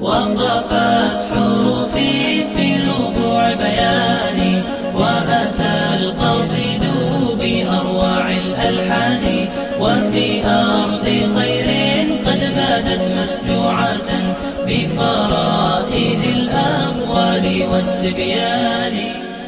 وقفت حروفي في ربوع بياني وأتى القصيد بأروع الألحان وفي أرض خير قد بادت مسجوعة بفرائد الأقوال والتبيان.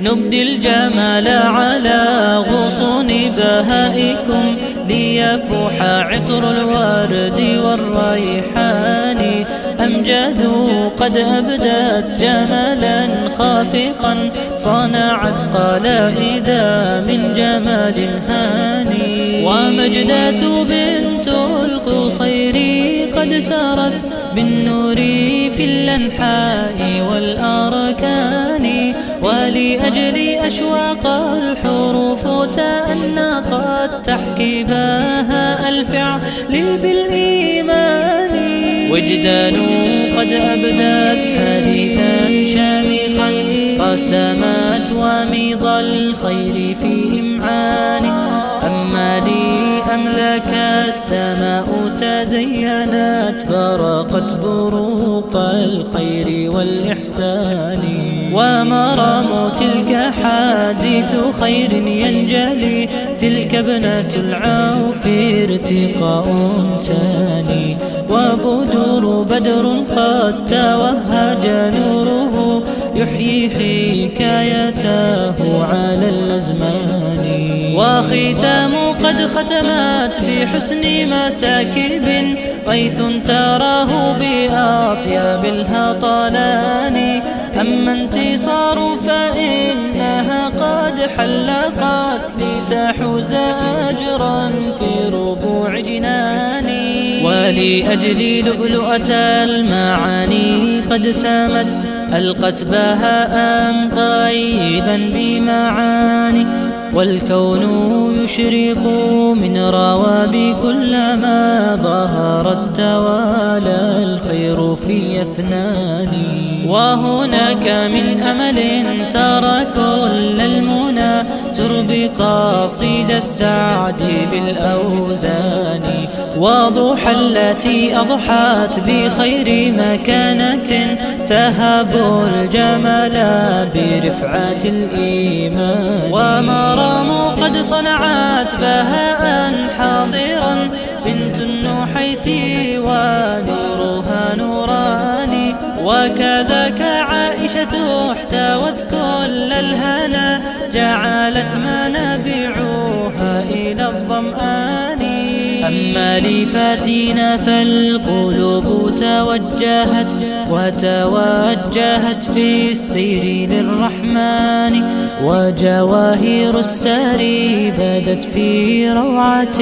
نبدي الجمال على غصون بهائكم ليفوح عطر الورد والريحان. أمجاد قد أبدت جمالا خافقا صنعت قلائد من جمال هاني ومجدات بنت القصير قد سارت بالنور في الأنحاء والأركان. ولأجل أشواق الحروف تأنقت تحكي باها الفعل بالإيمان وجدان قد أبدت حديثا شامخا رسمت وميض الخير في إمعان. أما لي أملك السماء تزينت برقت بروق الخير والإحسان ومرام تلك حادث خير ينجلي تلك ابنة العوف ارتقاء ساني وبدر بدر قد توهج نوره يحيي حكايته وختام قد ختمت بحسن مساكب غيث تراه بأطياب الهطلان. أما انتصار فإنها قد حلقت لتحوز أجرا في ربوع جناني ولأجل لؤلؤة المعاني قد سامت ألقت بهاء طيبا بمعاني. والكون يشرق من رواب كلما ظهرت توالى الخير في أفنان. وهناك من أمل ترى كل المنى تربي قصيد السعد بالأوزان. وضحى التي أضحت بخير مكانة تهب الجمال برفعة الإيمان. قد صنعت بهاء حاضرا. بنت النحيت ونورها نوراني وكذاك عائشة احتوت كل الهنا. جعلت منابعها إلى الظمآن. أما لفاتنا فالقلوب توجهت وتوجهت في السير للرحمن. وجواهر الساري بدت في روعة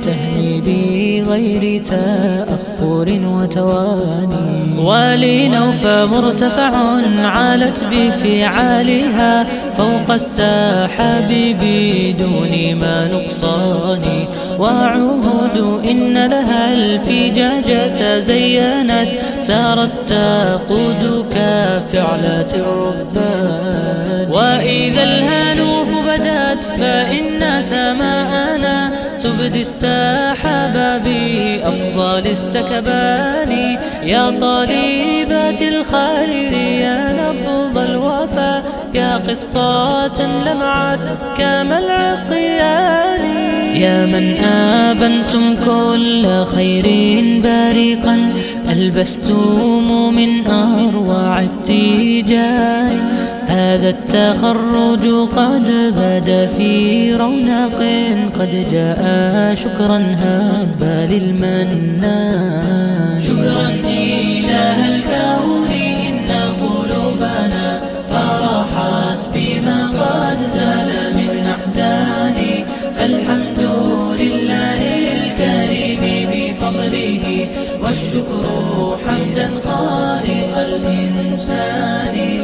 تهني بغير تأخر وتواني. ولنوف مرتفع علت بفعالها فوق السحاب بدون ما نقصان. وعهود إن لها الفجاجة زينت سارت تقود كفعلة الربان. وإذا الهنوف بدت فإن سماءنا تبدي السحاب بأفضل السكبان. يا طالبات الخير يا نبض الوفا يا قصة لمعت كما العقيان. يا من آبنتم كل خير بارقا ألبستم من أروع التجار. هذا التخرج قد بدا في رونق قد جاء شكرا هب للمنان شكرا إله الكون إن قلوبنا فرحت بما قد زال من أحزاني فالحمد لله الكريم بفضله والشكر حمدا خالق الإنسان.